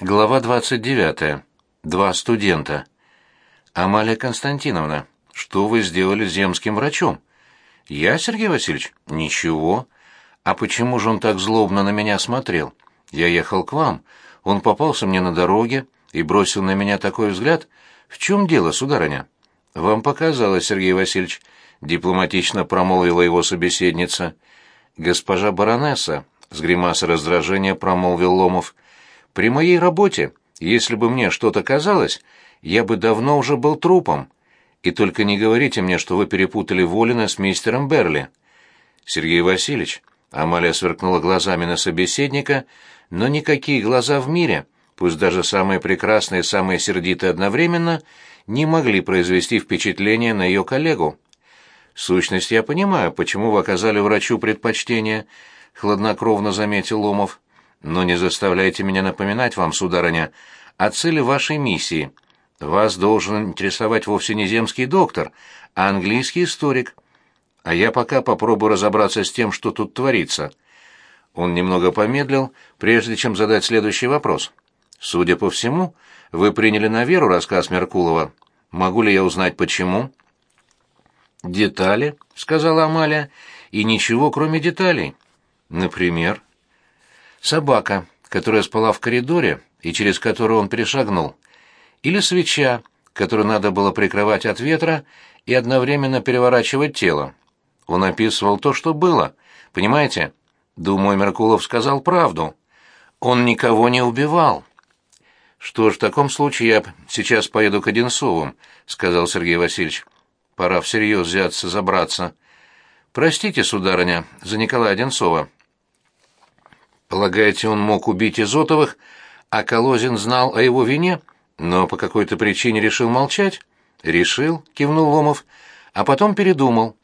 Глава 29. Два студента. Амалия Константиновна, что вы сделали с земским врачом? Я, Сергей Васильевич? Ничего. А почему же он так злобно на меня смотрел? Я ехал к вам. Он попался мне на дороге и бросил на меня такой взгляд. В чем дело, сударыня? Вам показалось, Сергей Васильевич, дипломатично промолвила его собеседница. Госпожа баронесса, с гримасой раздражения промолвил Ломов, — при моей работе, если бы мне что-то казалось, я бы давно уже был трупом. И только не говорите мне, что вы перепутали Волина с мистером Берли. Сергей Васильевич, Амалия сверкнула глазами на собеседника, но никакие глаза в мире, пусть даже самые прекрасные и самые сердитые одновременно, не могли произвести впечатление на ее коллегу. В сущности, я понимаю, почему вы оказали врачу предпочтение, хладнокровно заметил Ломов. Но не заставляйте меня напоминать вам, сударыня, о цели вашей миссии. Вас должен интересовать вовсе не земский доктор, а английский историк. А я пока попробую разобраться с тем, что тут творится. Он немного помедлил, прежде чем задать следующий вопрос. Судя по всему, вы приняли на веру рассказ Меркулова. Могу ли я узнать, почему? «Детали», — сказала Амалия, — «и ничего, кроме деталей». «Например?» Собака, которая спала в коридоре и через которую он перешагнул, или свеча, которую надо было прикрывать от ветра и одновременно переворачивать тело. Он описывал то, что было. Понимаете? Думаю, Меркулов сказал правду. Он никого не убивал. Что ж, в таком случае я сейчас поеду к Одинцовым, сказал Сергей Васильевич. Пора всерьез взяться забраться. Простите, сударыня, за Николая Одинцова. Полагаете, он мог убить Изотовых, а Колозин знал о его вине, но по какой-то причине решил молчать? Решил, кивнул Ломов, а потом передумал.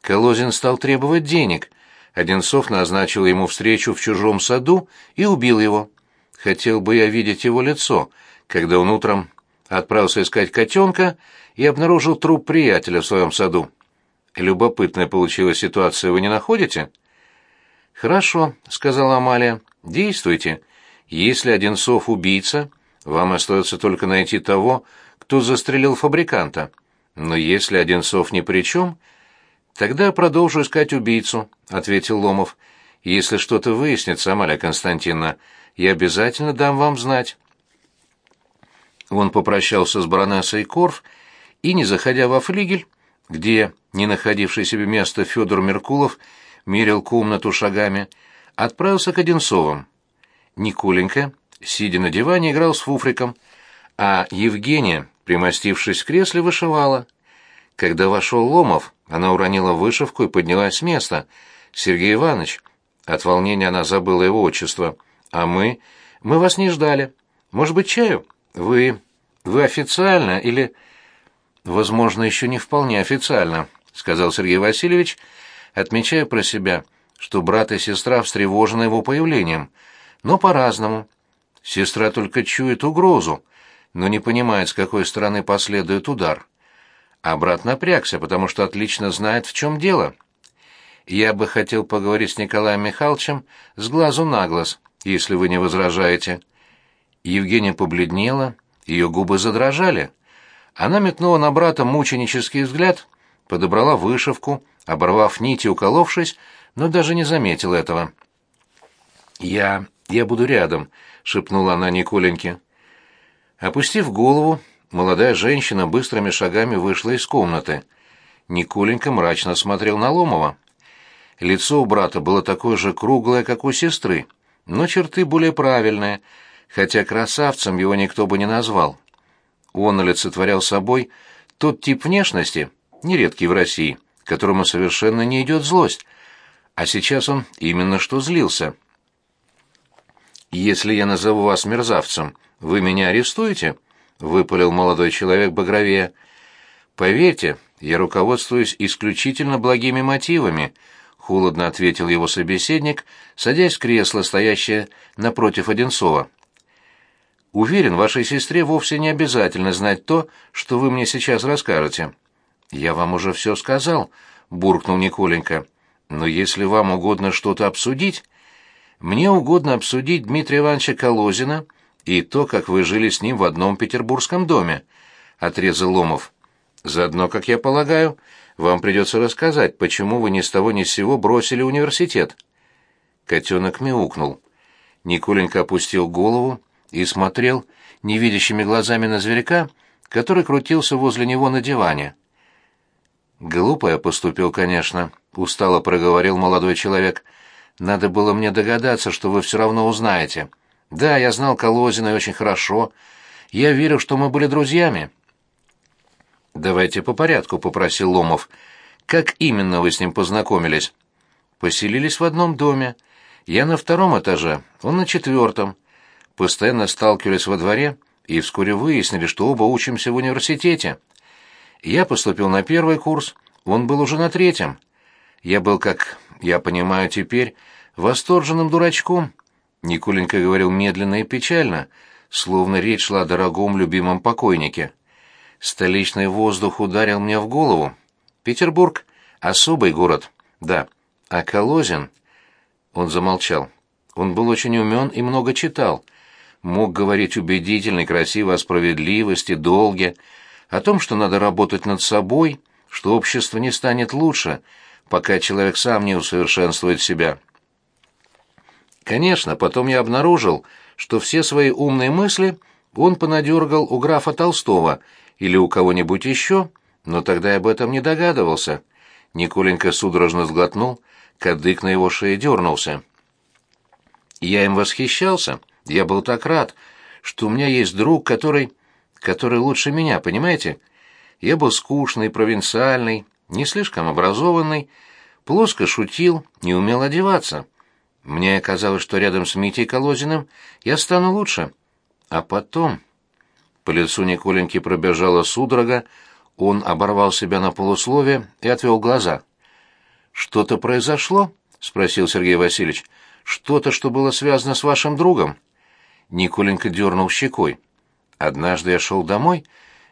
Колозин стал требовать денег. Одинцов назначил ему встречу в чужом саду и убил его. Хотел бы я видеть его лицо, когда он утром отправился искать котенка и обнаружил труп приятеля в своем саду. Любопытная получилась ситуация, вы не находите?» «Хорошо», — сказала Амалия. «Действуйте. Если Одинцов убийца, вам остается только найти того, кто застрелил фабриканта. Но если Одинцов ни при чем, тогда продолжу искать убийцу», — ответил Ломов. «Если что-то выяснится, Амалия Константиновна, я обязательно дам вам знать». Он попрощался с баронессой Корф и, не заходя во флигель, где, не находивший себе места Федор Меркулов, мерил комнату шагами, отправился к Одинцовым. Николенька, сидя на диване, играл с фуфриком, а Евгения, примостившись в кресле, вышивала. Когда вошел Ломов, она уронила вышивку и поднялась с места. «Сергей Иванович!» От волнения она забыла его отчество. «А мы? Мы вас не ждали. Может быть, чаю? Вы... вы официально или...» «Возможно, еще не вполне официально», — сказал Сергей Васильевич, — отмечая про себя, что брат и сестра встревожены его появлением, но по-разному. Сестра только чует угрозу, но не понимает, с какой стороны последует удар. А брат напрягся, потому что отлично знает, в чем дело. Я бы хотел поговорить с Николаем Михайловичем с глазу на глаз, если вы не возражаете. Евгения побледнела, ее губы задрожали. Она метнула на брата мученический взгляд, подобрала вышивку, оборвав нить и уколовшись, но даже не заметил этого. «Я... я буду рядом», — шепнула она Николеньке. Опустив голову, молодая женщина быстрыми шагами вышла из комнаты. Николенька мрачно смотрел на Ломова. Лицо у брата было такое же круглое, как у сестры, но черты более правильные, хотя красавцем его никто бы не назвал. Он олицетворял собой тот тип внешности, нередкий в России, которому совершенно не идет злость, а сейчас он именно что злился. «Если я назову вас мерзавцем, вы меня арестуете?» — выпалил молодой человек багровее. «Поверьте, я руководствуюсь исключительно благими мотивами», — холодно ответил его собеседник, садясь в кресло, стоящее напротив Одинцова. «Уверен, вашей сестре вовсе не обязательно знать то, что вы мне сейчас расскажете. «Я вам уже все сказал», — буркнул Николенька. «Но если вам угодно что-то обсудить...» «Мне угодно обсудить Дмитрия Ивановича Колозина и то, как вы жили с ним в одном петербургском доме», — отрезал Ломов. «Заодно, как я полагаю, вам придется рассказать, почему вы ни с того ни с сего бросили университет». Котенок мяукнул. Николенька опустил голову и смотрел невидящими глазами на зверька, который крутился возле него на диване. «Глупо я поступил, конечно», — устало проговорил молодой человек. «Надо было мне догадаться, что вы все равно узнаете. Да, я знал Колозина очень хорошо. Я верил, что мы были друзьями. Давайте по порядку, попросил Ломов. Как именно вы с ним познакомились? Поселились в одном доме. Я на втором этаже, он на четвертом. Постоянно сталкивались во дворе и вскоре выяснили, что оба учимся в университете. Я поступил на первый курс, он был уже на третьем. Я был, как я понимаю теперь, восторженным дурачком, Николенька говорил медленно и печально, словно речь шла о дорогом любимом покойнике. Столичный воздух ударил мне в голову. Петербург — особый город, да. А Колозин... Он замолчал. Он был очень умен и много читал. Мог говорить убедительно и красиво о справедливости, долге, о том, что надо работать над собой, что общество не станет лучше, пока человек сам не усовершенствует себя. Конечно, потом я обнаружил, что все свои умные мысли он понадергал у графа Толстого или у кого-нибудь еще, но тогда я об этом не догадывался. Николенька судорожно сглотнул, кадык на его шее дернулся. Я им восхищался, я был так рад, что у меня есть друг, который... который лучше меня, понимаете? Я был скучный, провинциальный, не слишком образованный, плоско шутил, не умел одеваться. Мне казалось, что рядом с Митей Колозиным я стану лучше. А потом... По лицу Николеньки пробежала судорога, он оборвал себя на полусловие и отвел глаза. «Что-то произошло?» — спросил Сергей Васильевич. «Что-то, что было связано с вашим другом?» Николенька дернул щекой. «Однажды я шел домой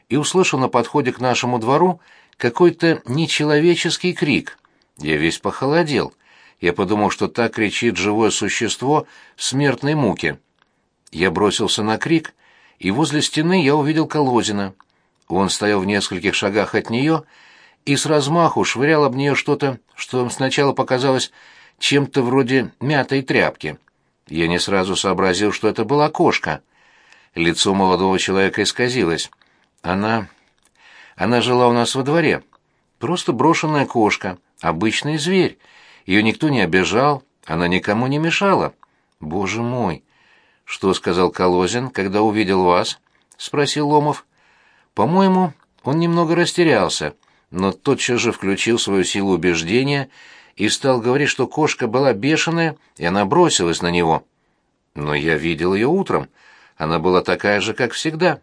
и услышал на подходе к нашему двору какой-то нечеловеческий крик. Я весь похолодел — я подумал, что так кричит живое существо в смертной муке. Я бросился на крик, и возле стены я увидел Колозина. Он стоял в нескольких шагах от нее и с размаху швырял об нее что-то, что сначала показалось чем-то вроде мятой тряпки. Я не сразу сообразил, что это была кошка. Лицо молодого человека исказилось. Она... Она жила у нас во дворе. Просто брошенная кошка, обычный зверь, ее никто не обижал, она никому не мешала. Боже мой! Что сказал Колозин, когда увидел вас? спросил Ломов. По-моему, он немного растерялся, но тотчас же включил свою силу убеждения и стал говорить, что кошка была бешеная, и она бросилась на него. Но я видел ее утром. Она была такая же, как всегда.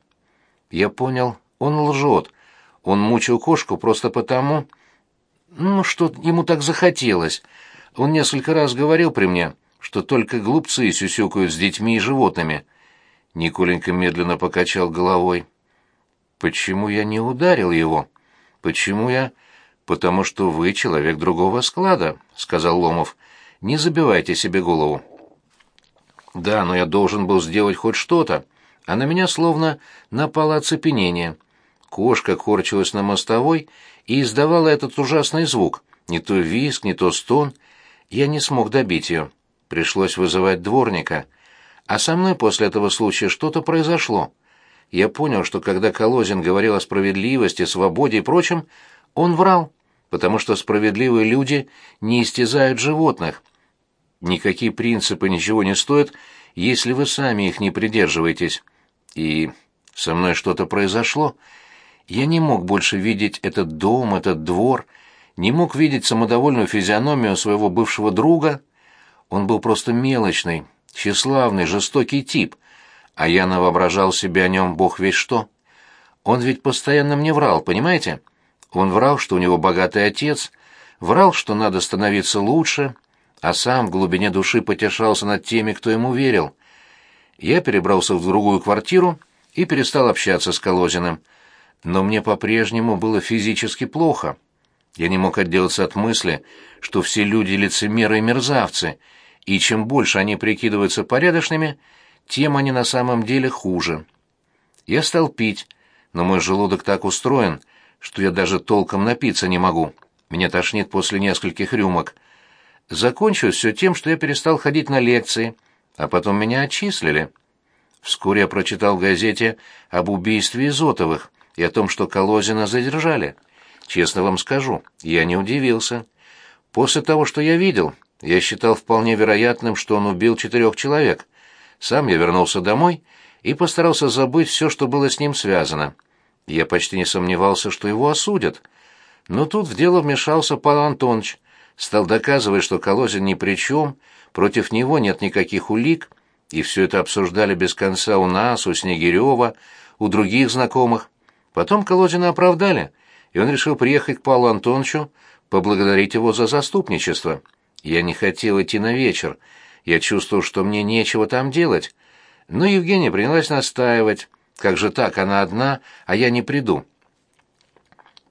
Я понял, он лжет. Он мучил кошку просто потому, ну, что ему так захотелось. Он несколько раз говорил при мне, что только глупцы сюсюкают с детьми и животными. Николенька медленно покачал головой. Почему я не ударил его? Почему я... Потому что вы человек другого склада, сказал Ломов. Не забивайте себе голову. Да, но я должен был сделать хоть что-то, а на меня словно напало оцепенение. Кошка корчилась на мостовой и издавала этот ужасный звук, не то визг, не то стон. Я не смог добить ее. Пришлось вызывать дворника. А со мной после этого случая что-то произошло. Я понял, что когда Колозин говорил о справедливости, свободе и прочем, он врал, потому что справедливые люди не истязают животных. Никакие принципы ничего не стоят, если вы сами их не придерживаетесь. И со мной что-то произошло, я не мог больше видеть этот дом, этот двор, не мог видеть самодовольную физиономию своего бывшего друга. Он был просто мелочный, тщеславный, жестокий тип, а я навоображал себе о нем бог весь что. Он ведь постоянно мне врал, понимаете? Он врал, что у него богатый отец, врал, что надо становиться лучше, а сам в глубине души потешался над теми, кто ему верил. Я перебрался в другую квартиру и перестал общаться с Колозиным но мне по-прежнему было физически плохо. Я не мог отделаться от мысли, что все люди лицемеры и мерзавцы, и чем больше они прикидываются порядочными, тем они на самом деле хуже. Я стал пить, но мой желудок так устроен, что я даже толком напиться не могу. Меня тошнит после нескольких рюмок. Закончилось все тем, что я перестал ходить на лекции, а потом меня отчислили. Вскоре я прочитал в газете об убийстве Изотовых и о том, что Колозина задержали. Честно вам скажу, я не удивился. После того, что я видел, я считал вполне вероятным, что он убил четырех человек. Сам я вернулся домой и постарался забыть все, что было с ним связано. Я почти не сомневался, что его осудят. Но тут в дело вмешался Павел Антонович, стал доказывать, что Колозин ни при чем, против него нет никаких улик, и все это обсуждали без конца у нас, у Снегирева, у других знакомых. Потом Колозина оправдали, и он решил приехать к Павлу Антоновичу, поблагодарить его за заступничество. Я не хотел идти на вечер, я чувствовал, что мне нечего там делать. Но Евгения принялась настаивать, как же так, она одна, а я не приду.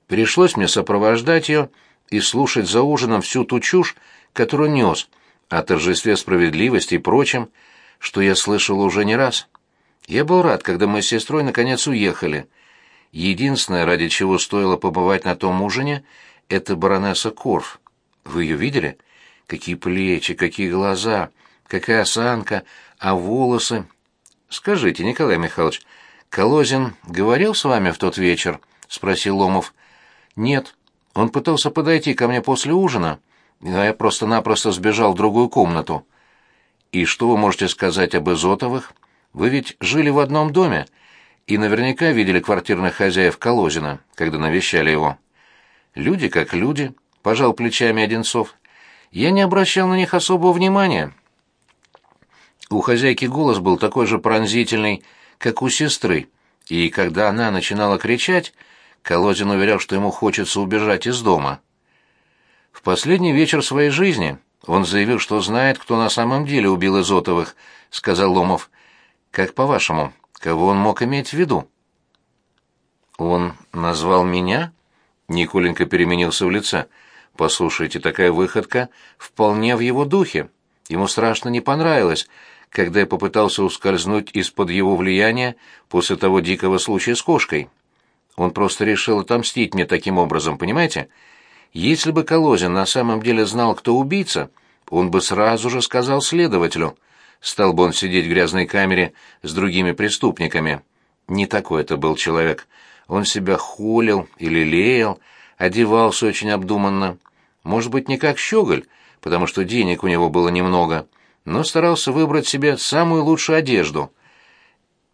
Пришлось мне сопровождать ее и слушать за ужином всю ту чушь, которую нес, о торжестве справедливости и прочем, что я слышал уже не раз. Я был рад, когда мы с сестрой наконец уехали. Единственное, ради чего стоило побывать на том ужине, это баронесса Корф. Вы ее видели? Какие плечи, какие глаза, какая осанка, а волосы... Скажите, Николай Михайлович, Колозин говорил с вами в тот вечер? — спросил Ломов. «Нет. Он пытался подойти ко мне после ужина, но я просто-напросто сбежал в другую комнату». «И что вы можете сказать об Изотовых? Вы ведь жили в одном доме и наверняка видели квартирных хозяев Колозина, когда навещали его». «Люди как люди», — пожал плечами Одинцов. «Я не обращал на них особого внимания». У хозяйки голос был такой же пронзительный, как у сестры, и когда она начинала кричать, Колозин уверял, что ему хочется убежать из дома. В последний вечер своей жизни он заявил, что знает, кто на самом деле убил Изотовых, сказал Ломов. Как по-вашему, кого он мог иметь в виду? Он назвал меня? Николенко переменился в лице. Послушайте, такая выходка вполне в его духе. Ему страшно не понравилось, когда я попытался ускользнуть из-под его влияния после того дикого случая с кошкой. Он просто решил отомстить мне таким образом, понимаете? Если бы Колозин на самом деле знал, кто убийца, он бы сразу же сказал следователю. Стал бы он сидеть в грязной камере с другими преступниками. Не такой это был человек. Он себя холил или лелеял, одевался очень обдуманно. Может быть, не как щеголь, потому что денег у него было немного, но старался выбрать себе самую лучшую одежду.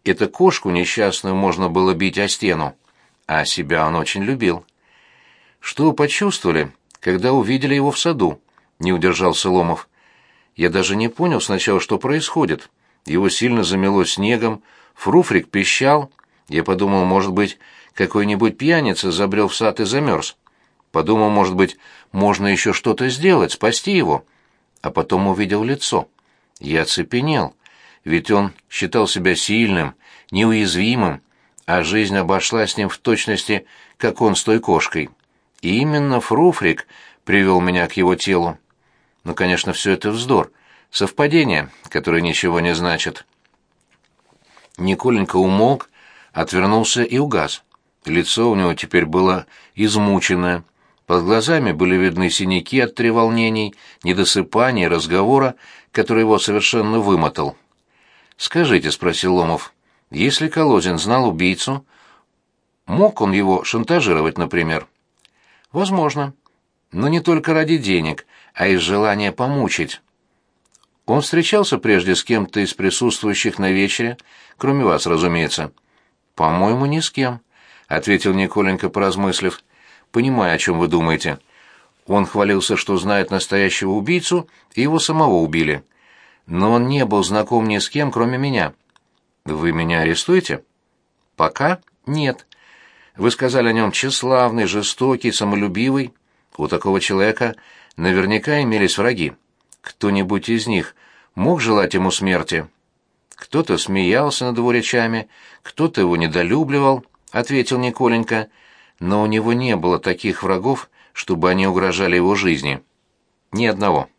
Эту кошку несчастную можно было бить о стену а себя он очень любил. Что почувствовали, когда увидели его в саду? Не удержался Ломов. Я даже не понял сначала, что происходит. Его сильно замело снегом, фруфрик пищал. Я подумал, может быть, какой-нибудь пьяница забрел в сад и замерз. Подумал, может быть, можно еще что-то сделать, спасти его. А потом увидел лицо. Я оцепенел, ведь он считал себя сильным, неуязвимым, а жизнь обошлась с ним в точности, как он с той кошкой. И именно Фруфрик привел меня к его телу. Ну, конечно, все это вздор, совпадение, которое ничего не значит. Николенька умолк, отвернулся и угас. Лицо у него теперь было измученное. Под глазами были видны синяки от треволнений, недосыпания разговора, который его совершенно вымотал. «Скажите», — спросил Ломов, если Колозин знал убийцу, мог он его шантажировать, например? Возможно. Но не только ради денег, а из желания помучить. Он встречался прежде с кем-то из присутствующих на вечере, кроме вас, разумеется. По-моему, ни с кем, ответил Николенко, поразмыслив. Понимаю, о чем вы думаете. Он хвалился, что знает настоящего убийцу, и его самого убили. Но он не был знаком ни с кем, кроме меня. Вы меня арестуете? Пока нет. Вы сказали о нем тщеславный, жестокий, самолюбивый. У такого человека наверняка имелись враги. Кто-нибудь из них мог желать ему смерти? Кто-то смеялся над его речами, кто-то его недолюбливал, ответил Николенька, но у него не было таких врагов, чтобы они угрожали его жизни. Ни одного.